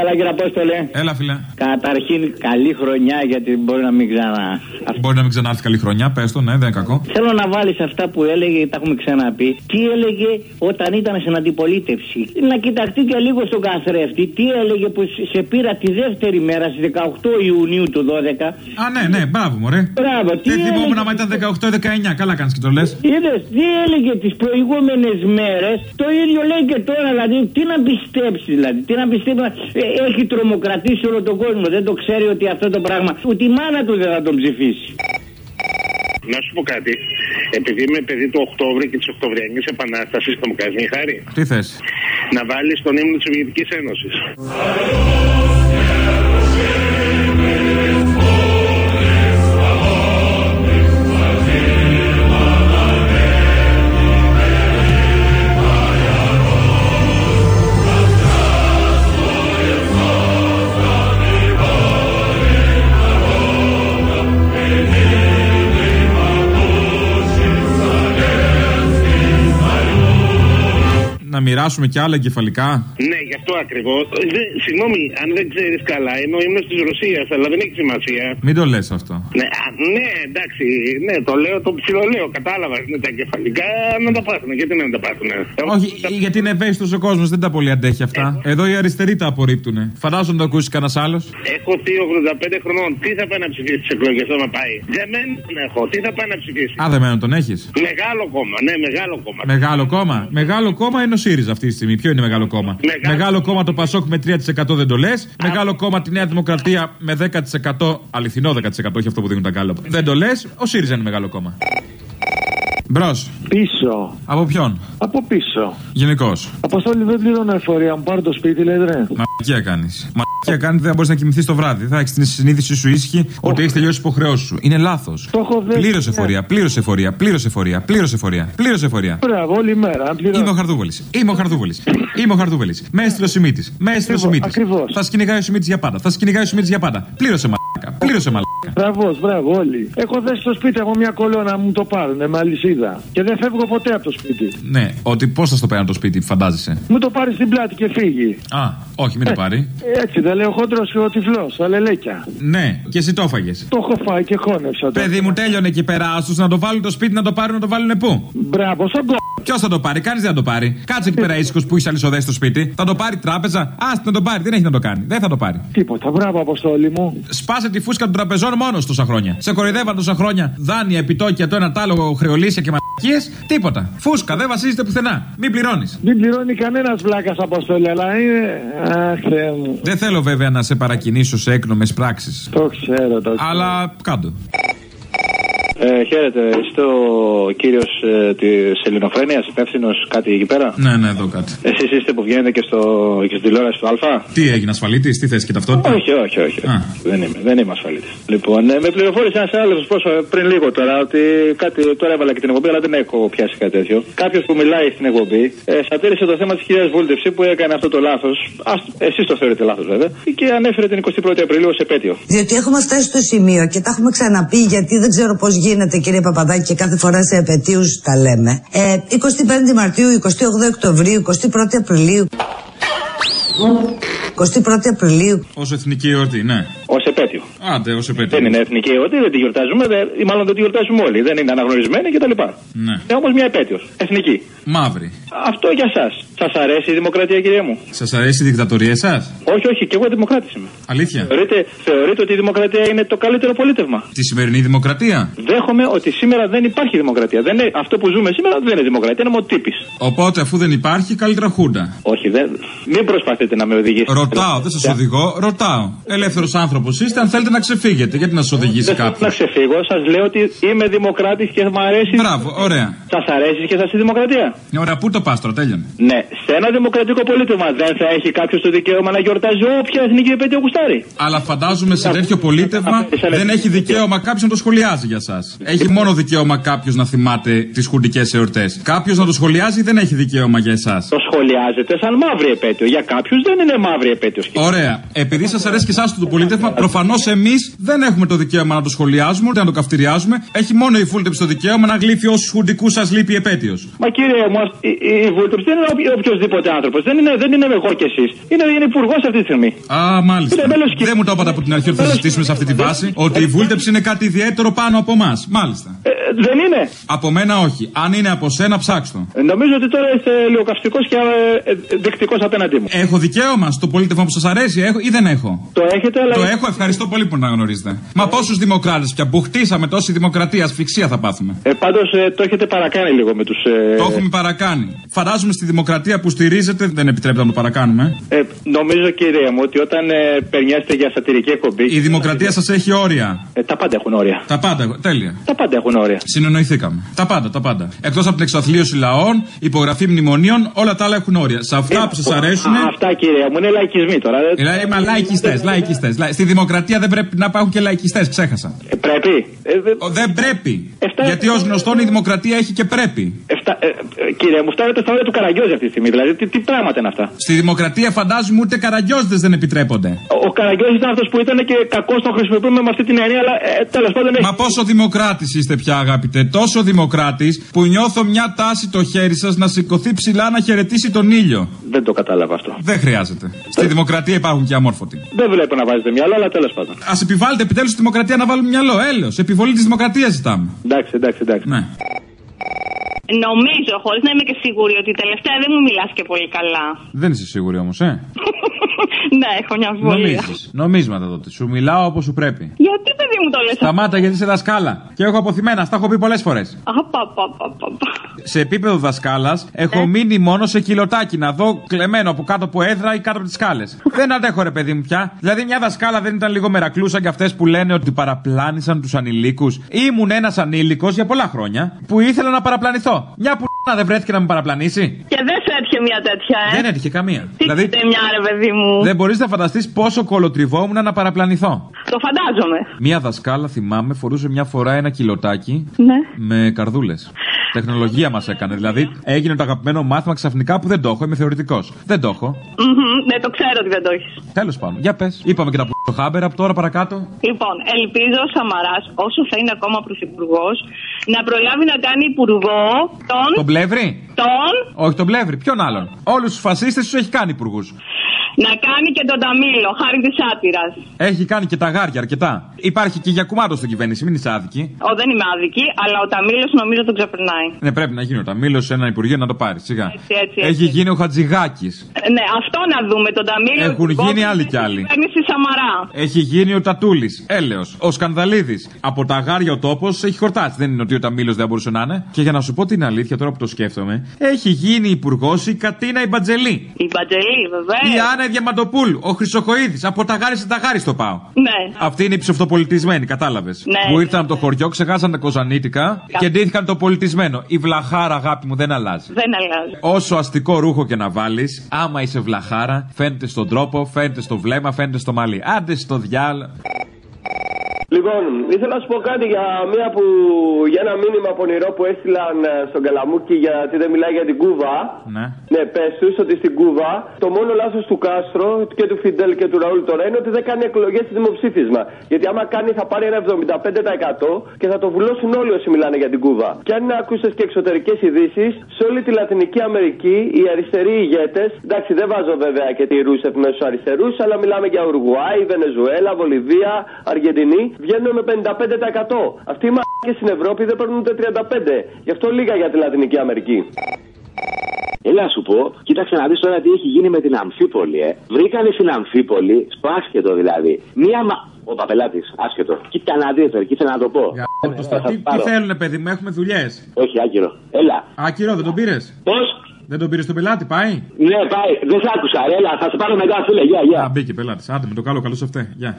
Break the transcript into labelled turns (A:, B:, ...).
A: Έλα κύριε Απόστολε.
B: Έλα, φίλε.
A: Καταρχήν, καλή χρονιά γιατί μπορεί να μην ξανά.
B: Μπορεί να μην ξανάρθει καλή χρονιά, πες το, ναι, δεν είναι κακό.
A: Θέλω να βάλεις αυτά που έλεγε, τα έχουμε ξαναπεί. Τι έλεγε όταν ήταν στην αντιπολίτευση; Να κοιταχτεί και λίγο στον καθρέφτη. Τι έλεγε που σε πήρα τη δεύτερη μέρα στις 18 Ιουνίου του 12.
B: Α, ναι, ναι, μπράβο, μωρέ.
A: Μπράβο, τι
B: Δεν θυμόμουν
A: έλεγε-
B: άμα ήταν 18-19. Καλά κάνεις και το λες.
A: Είδες, τι έλεγε τις προηγούμενες μέρες, το ίδιο λέει και τώρα. Δηλαδή, τι να πιστέψεις, δηλαδή, τι να πιστέψεις. Ε, έχει τρομοκρατήσει όλο τον κόσμο. Δεν το ξέρει ότι αυτό το πράγμα. Ούτε η μάνα του δεν θα τον ψηφίσει.
C: Να σου πω κάτι. Επειδή είμαι παιδί του Οκτώβρη και της Οκτωβριανής Επανάστασης, θα μου κάνεις μια χάρη.
B: Τι θες;
C: Να βάλεις τον ύμνο της Σοβιετικής Ένωσης.
B: Να μοιράσουμε κι άλλα εγκεφαλικά;
C: Ναι, γι' αυτό ακριβώς. Συγγνώμη, αν δεν ξέρεις καλά, είναι ο ύμνο της Ρωσίας, αλλά δεν έχει σημασία.
B: Μην το λες αυτό.
C: Ναι, α, ναι, εντάξει, ναι, το λέω, το ψιλολέω, κατάλαβα. Είναι τα κεφαλικά να τα πάθουν. Γιατί να μην τα πάθουν.
B: Όχι, γιατί είναι ευαίσθητος ο κόσμος, δεν τα πολύ αντέχει αυτά. Εδώ οι αριστεροί τα απορρίπτουν. Φαντάζομαι να το ακούσεις κανένας άλλος.
C: Έχω θείο 85 χρονών. Τι θα πάει να ψηφίσει τις εκλογές άμα πάει; Δεν δεν έχω. Τι θα πάει να ψηφίσει;
B: Α, δεμένο τον έχεις.
C: Μεγάλο κόμμα, ναι, μεγάλο κόμμα.
B: Μεγάλο κόμμα. Μεγάλο κόμμα είναι ο ΣΥΡΙΖΑ αυτή τη στιγμή. Ποιο είναι μεγάλο κόμμα;
C: Μεγάλο.
B: Μεγάλο κόμμα το Πασόκ με 3% δεν το λες. Μεγάλο κόμμα τη Νέα Δημοκρατία με 10%. Αληθινό 10%, όχι αυτό που δίνουν τα κάλωπα. Δεν το λες. Ο ΣΥΡΙΖΑ είναι μεγάλο κόμμα. Μπρος.
D: Πίσω.
B: Από ποιον;
D: Από πίσω.
B: Γενικώς.
D: Αποστόλη δεν πληρώνω εφορία. Μου πάρω το σπίτι, λέει ρε.
B: Μαλακία κάνεις. Μαλακία κάνεις, δεν θα μπορείς να κοιμηθείς το βράδυ. Θα έχεις την συνείδηση σου ήσυχη ότι έχεις τελειώσει τι υποχρεώσεις σου. Είναι λάθος.
D: Το έχω δει.
B: Πλήρωσε εφορία, πλήρωσε εφορία, πλήρωσε εφορία, πλήρωσε εφορία, πλήρωσε εφορία.
D: Μπράβο, όλη μέρα. Αν πληρώνω.
B: Είμαι ο Χαρδούβολη. Είμαι ο Χαρδούβολη. Είμαι ο Χαρδούβολη. Με έστειλε ο Σιμίτης. Με έστειλε ο Σιμίτης.
D: ακριβώς.
B: Θα σκυνηγάει ο Σιμίτης για πάντα. Θα σκυνηγάει ο Σιμίτης για πάντα. Πλήρωσε μαλάκα. Πλήρωσε μαλάκα.
D: Μπράβος, μπράβο, όλοι. Έχω δέσει στο σπίτι από μια κολόνα να μου το πάρουν με αλυσίδα. Και δεν φεύγω ποτέ από το σπίτι.
B: Ναι, ότι πώς θα στο παίρνω το σπίτι, φαντάζεσαι;
D: Μου το πάρει στην πλάτη και φύγει.
B: Α, όχι, μην το πάρει.
D: Ε, Έτσι δεν λέει ο χόντρο και ο τυφλός, αλελέκια.
B: Ναι, και εσύ το έφαγες.
D: Το έχω φάει και χώνευσα. το.
B: Παιδί μου, τέλειωνε εκεί πέρα. Άστου να το βάλουν το σπίτι, να το πάρουν, να το βάλουν πού;
D: Μπράβο, σαν κο...
B: Ποιος θα το πάρει, κανείς δεν θα το πάρει. Κάτσε εκεί πέρα ήσυχος που είσαι αλυσοδέ στο σπίτι. Θα το πάρει τράπεζα. Άστι να το πάρει, δεν έχει να το κάνει. Δεν θα το πάρει.
D: Τίποτα, μπράβο, Αποστόλη μου.
B: Σπάσε τη φούσκα των τραπεζών μόνος τόσα χρόνια. Σε κοροϊδεύαν τόσα χρόνια. Δάνεια, επιτόκια, το ένα τ' άλλο, χρεολύσια και μαλακίες. Τίποτα. Φούσκα, δεν βασίζεται πουθενά. Μην πληρώνεις.
D: Μην πληρώνει κανένας βλάκας Αποστόλη, αλλά είναι. Αχ, Θεέ μου.
B: Δεν θέλω βέβαια να σε παρακινήσω σε έκνομες πράξεις.
D: Το ξέρω, το ξέρω.
B: Αλλά κάτω.
E: Ε, χαίρετε, είστε ο κύριος ε, της Ελληνοφρένειας, υπεύθυνος κάτι εκεί πέρα;
B: Ναι, ναι, εδώ κάτι.
E: Εσείς είστε που βγαίνετε και, στο, και στην τηλεόραση του Α;
B: Τι έγινε, ασφαλίτης, τι θες και ταυτότητα;
E: Όχι, όχι, όχι.
B: Α.
E: Δεν είμαι, δεν είμαι ασφαλίτης. Λοιπόν, ε, με πληροφόρησε ένας άλλος πρόσωπο πριν λίγο τώρα ότι κάτι. Τώρα έβαλα και την εκπομπή, αλλά δεν έχω πιάσει κάτι τέτοιο. Κάποιος που μιλάει στην εκπομπή ε, σατήρισε το θέμα της κυρία Βούλτευσης που έκανε αυτό το λάθος. Εσείς το θεωρείτε λάθος βέβαια. Και ανέφερε την 21η Απριλίου ως επέτειο.
F: Διότι έχουμε φτάσει στο σημείο και τα έχουμε ξαναπεί γιατί δεν ξέρω πώς γίνεται κύριε Παπαδάκη και κάθε φορά σε επαιτίους τα λέμε. Ε, 25 Μαρτίου, 28 Οκτωβρίου, 21 Απριλίου. 21 Απριλίου.
B: Ω εθνική εορτή, ναι.
E: Ω επέτειο.
B: Άντε, ω επέτειο.
E: Δεν είναι εθνική εορτή, δεν τη γιορτάζουμε, δεν, ή μάλλον δεν τη γιορτάζουμε όλοι. Δεν είναι αναγνωρισμένη κτλ.
B: Ναι.
E: Είναι όμως μια επέτειος. Εθνική.
B: Μαύρη.
E: Αυτό για εσά. Σας αρέσει η δημοκρατία, κυρία μου;
B: Σας αρέσει η δικτατορία εσά.
E: Όχι, όχι, και εγώ δημοκράτης είμαι.
B: Αλήθεια.
E: Θεωρείτε, θεωρείτε ότι η δημοκρατία είναι το καλύτερο πολίτευμα;
B: Τη σημερινή δημοκρατία;
E: Δέχομαι ότι σήμερα δεν υπάρχει δημοκρατία. Δεν είναι, αυτό που ζούμε σήμερα δεν είναι δημοκρατία, είναι μοτύπης.
B: Οπότε αφού δεν υπάρχει, καλύτερα χούντα.
E: Όχι, δεν, μην προσπαθείτε να με οδηγήσετε.
B: Ρωτάω, δεν σας οδηγώ, ρωτάω. Ελεύθερος άνθρωπος είστε, αν θέλετε να ξεφύγετε. Γιατί να σας οδηγήσει
E: Δεν θέλω
B: κάποιο.
E: να ξεφύγω, σας λέω ότι είμαι δημοκράτης και μου αρέσει.
B: Μπράβο, ωραία.
E: Σας αρέσει και σας η δημοκρατία.
B: Ωραία, πού το πας τώρα, τέλειωνε.
E: Ναι, σε ένα δημοκρατικό πολίτευμα δεν θα έχει κάποιος το δικαίωμα να γιορτάζει όποια εθνική επέτειο γουστάρει.
B: Αλλά φαντάζομαι σε τέτοιο πολίτευμα δεν έχει δικαίωμα κάποιο να το σχολιάζει για εσά. Έχει μόνο δικαίωμα κάποιος να θυμάται τις χουντικές εορτές. Κάποιος να το σχολιάζει δεν έχει δικαίωμα για εσάς.
E: Το σχολιάζετε σαν μαύρη επέτειο. Για κάποιους δεν είναι μαύρη επέτειος.
B: Ωραία. Επειδή σας αρέσει και εσάς το πολίτευμα, προφανώς εμείς δεν έχουμε το δικαίωμα να το σχολιάζουμε ούτε να το καυτηριάζουμε. Έχει μόνο η Φούλτεψη το δικαίωμα να γλύφει όσους χουντικού σας λείπει επέτειος.
E: Μα κύριε κυρία μου, η, η, η βούλτεψη δεν είναι οποιοδήποτε άνθρωπος. Δεν είναι, δεν είναι εγώ κι εσείς. Είναι, είναι υπουργός αυτή τη στιγμή.
B: Α, μάλιστα. Δεν μου το είπατε από την αρχή ότι θα συζητήσουμε σε αυτή τη βάση. Ότι η βούλτεψη είναι κάτι ιδιαίτερο πάνω από εμάς. Μάλιστα.
E: Ε, δεν είναι;
B: Από μένα όχι. Αν είναι από σένα, ψάξτε.
E: Ε, νομίζω ότι τώρα είστε λίγο καυστικό και ε, ε δεκτικός απέναντί μου.
B: Έχω δικαίωμα στο πολίτευμα που σας αρέσει έχω, ή δεν έχω;
E: Το έχετε, αλλά.
B: Το έχω, ευχαριστώ πολύ που να γνωρίζετε. Μα πόσους δημοκράτες πια που χτίσαμε τόση δημοκρατία, ασφυξία θα πάθουμε.
E: Ε, Πάντως ε, το έχετε παρακάνει λίγο με τους. Ε...
B: Το έχουμε παρακάνει. Φαντάζομαι στη δημοκρατία που στηρίζετε δεν επιτρέπεται να το παρακάνουμε.
E: Ε, νομίζω κύριε μου ότι όταν ε, περνιάστε για σατυρική εκπομπή.
B: Η δημοκρατία σας έχει όρια.
E: Ε, τα πάντα έχουν όρια.
B: Τα πάντα, τέλεια.
E: Τα πάντα έχουν όρια.
B: Συνεννοηθήκαμε. Τα πάντα, τα πάντα. Εκτός από την εξαθλίωση λαών, υπογραφή μνημονίων, όλα τα άλλα έχουν όρια. Σε αυτά ε, που σας αρέσουν.
E: Α, αυτά κύριε μου είναι λαϊκισμοί τώρα.
B: Ε, Είμα λαϊκιστές, λαϊκιστές. Στη δημοκρατία δεν πρέπει να υπάρχουν και λαϊκιστές, ξέχασα.
E: Ε, πρέπει. Ε,
B: δεν πρέπει. Γιατί ως γνωστόν η δημοκρατία έχει και πρέπει.
E: Εφτα... Ε, ε, κύριε μου, φτάνετε στα όρια του Καραγκιόζη αυτή τη στιγμή. Δηλαδή, τι, τι πράγματα είναι αυτά;
B: Στη δημοκρατία φαντάζομαι ούτε καραγκιόζητες δεν επιτρέπονται.
E: Ο, ο Καραγκιόζης ήταν αυτός που ήταν και κακός τον χρησιμοποιούμε με αυτή την έννοια, αλλά ε, τέλος πάντων έχει.
B: Μα πόσο δημοκράτης είστε πια, αγαπητέ. Τόσο δημοκράτης που νιώθω μια τάση το χέρι σας να σηκωθεί ψηλά να χαιρετήσει τον ήλιο.
E: Δεν το κατάλαβα αυτό.
B: Δεν χρειάζεται. Στη δημοκρατία υπάρχουν και αμόρφωτοι.
E: Δεν βλέπω να βάζετε μυαλό, αλλά τέλος πάντων.
B: Α επιβάλλετε επιτέλους στη δημοκρατία να βάλουμε μυαλό. Έλεος. Επιβολή της δημοκρατίας ζητάμε.
E: Εντάξει, εντάξει, εντάξει.
B: Ναι.
G: Νομίζω, χωρίς να είμαι και σίγουρη, ότι τελευταία δεν μου μιλάς και πολύ καλά.
B: Δεν είσαι σίγουρη όμως, ε;
G: ναι, έχω μια αμφιβολία.
B: Νομίσματα τότε. Σου μιλάω όπως σου πρέπει.
G: Γιατί, παιδί μου το λες.
B: Σταμάτα, γιατί είσαι δασκάλα. Και έχω αποθυμένα, στα έχω πει πολλές φορές. Σε επίπεδο δασκάλας έχω ναι. μείνει μόνο σε κιλοτάκι να δω κλεμμένο από κάτω από έδρα ή κάτω από τις σκάλες. δεν αντέχω, ρε παιδί μου πια. Δηλαδή, μια δασκάλα δεν ήταν λίγο μερακλούσα και αυτές που λένε ότι παραπλάνησαν τους ανηλίκους. Ήμουν ένας ανήλικος για πολλά χρόνια που ήθελα να παραπλανηθώ. Μια που δεν βρέθηκε να με παραπλανήσει.
G: Και δεν σου έτυχε μια τέτοια, ε;
B: Δεν έτυχε καμία.
G: Τι δηλαδή, μια, ρε παιδί μου.
B: Δεν μπορείς να φανταστείς πόσο κολοτριβόμουν να παραπλανηθώ.
G: Το φαντάζομαι.
B: Μια δασκάλα, θυμάμαι, φορούσε μια φορά ένα κιλοτάκι
G: ναι.
B: με καρδούλες. Τεχνολογία μας έκανε. Δηλαδή, έγινε το αγαπημένο μάθημα ξαφνικά που δεν το έχω. Είμαι θεωρητικός. Δεν το έχω.
G: Ναι, το ξέρω ότι δεν το έχεις.
B: Τέλος πάντων, για πες. Είπαμε και τα το χάμπερ από τώρα παρακάτω.
G: Λοιπόν, ελπίζω ο Σαμαράς, όσο θα είναι ακόμα πρωθυπουργός, να προλάβει να κάνει υπουργό τον.
B: Τον Πλεύρη;
G: Τον.
B: Όχι τον Πλεύρη, ποιον άλλον; Όλους τους φασίστες τους έχει κάνει υπουργούς.
G: Να κάνει και τον Ταμίλο, χάρη της άτυρας.
B: Έχει κάνει και τα γάρια αρκετά. Υπάρχει και για κουμάτο στην κυβέρνηση, μην είσαι άδικη.
G: Ο, δεν είμαι άδικη, αλλά ο Ταμίλος νομίζω τον ξεπερνάει.
B: Ναι, πρέπει να γίνει ο Ταμίλος σε ένα υπουργείο να το πάρει, σιγά.
G: Έτσι, έτσι,
B: Έχει γίνει ο Χατζηγάκης.
G: Ε, ναι, αυτό να δούμε τον Ταμίλο.
B: Έχουν γίνει άλλοι κι άλλοι.
G: Σαμαρά.
B: Έχει γίνει ο Τατούλης, έλεος. Ο Σκανδαλίδης. Από τα γάρια ο τόπος έχει χορτάσει. Δεν είναι ότι ο Ταμίλος δεν μπορούσε να είναι. Και για να σου πω την αλήθεια, τώρα που το σκέφτομαι, έχει γίνει υπουργός η Κατίνα η Μπατζελή.
G: Η Μπατζελή, βέβαια.
B: Η Άννα Διαμαντοπούλου, ο Χρυσοκοίδης. Από τα γάρι σε τα γάρι στο πάω.
G: Ναι.
B: Αυτή είναι η ψευτοπολιτισμένη, κατάλαβες.
G: Ναι.
B: Που ήρθαν από το χωριό, ξεχάσαν τα κοζανίτικα και ντύθηκαν το πολιτισμένο. Η βλαχάρα, αγάπη μου, δεν αλλάζει.
G: Δεν αλλάζει.
B: Όσο αστικό ρούχο και να βάλεις, άμα είσαι βλαχάρα, φαίνεται στον τρόπο, φαίνεται στο βλέμμα, φαίνεται στο μαλλί. Άντε στο διάλ.
H: Λοιπόν, ήθελα να σου πω κάτι για, μια που, για ένα μήνυμα πονηρό που έστειλαν ε, στον Καλαμούκι γιατί δεν μιλάει για την Κούβα.
B: Ναι.
H: Ναι, πες τους ότι στην Κούβα το μόνο λάθος του Κάστρο και του Φιντέλ και του Ραούλ τώρα είναι ότι δεν κάνει εκλογές στη δημοψήφισμα. Γιατί άμα κάνει θα πάρει ένα 75% και θα το βουλώσουν όλοι όσοι μιλάνε για την Κούβα. Και αν ακούσε και εξωτερικές ειδήσεις, σε όλη τη Λατινική Αμερική οι αριστεροί ηγέτες, εντάξει δεν βάζω βέβαια και τη Ρούσεφ μέσα στου αριστερούς, αλλά μιλάμε για Ουρουγουάη, Βενεζουέλα, Βολιβία, Αργεντινή βγαίνουν με 55%. Αυτοί οι μαλάκε στην Ευρώπη δεν παίρνουν ούτε 35%. Γι' αυτό λίγα για τη Λατινική Αμερική.
I: Έλα σου πω, κοίταξε να δεις τώρα τι έχει γίνει με την Αμφίπολη, ε. Βρήκανε στην Αμφίπολη, στο άσχετο δηλαδή, μία μα. Ο παπελάτης, άσχετο. Κοίτα να δεις, και ήθελα να το πω.
B: Για το τι, τι θέλουν, παιδί μου, έχουμε δουλειές.
I: Όχι, άκυρο. Έλα.
B: Άκυρο, δεν τον πήρες;
I: Πώς;
B: Δεν τον πήρες τον πελάτη, πάει;
I: Ναι, πάει. Δεν σ' άκουσα, έλα. Θα σε πάρω μετά, φίλε. Γεια, γεια.
B: Α, μπήκε πελάτης. Άντε με το καλό, καλό σε αυτέ. Γεια.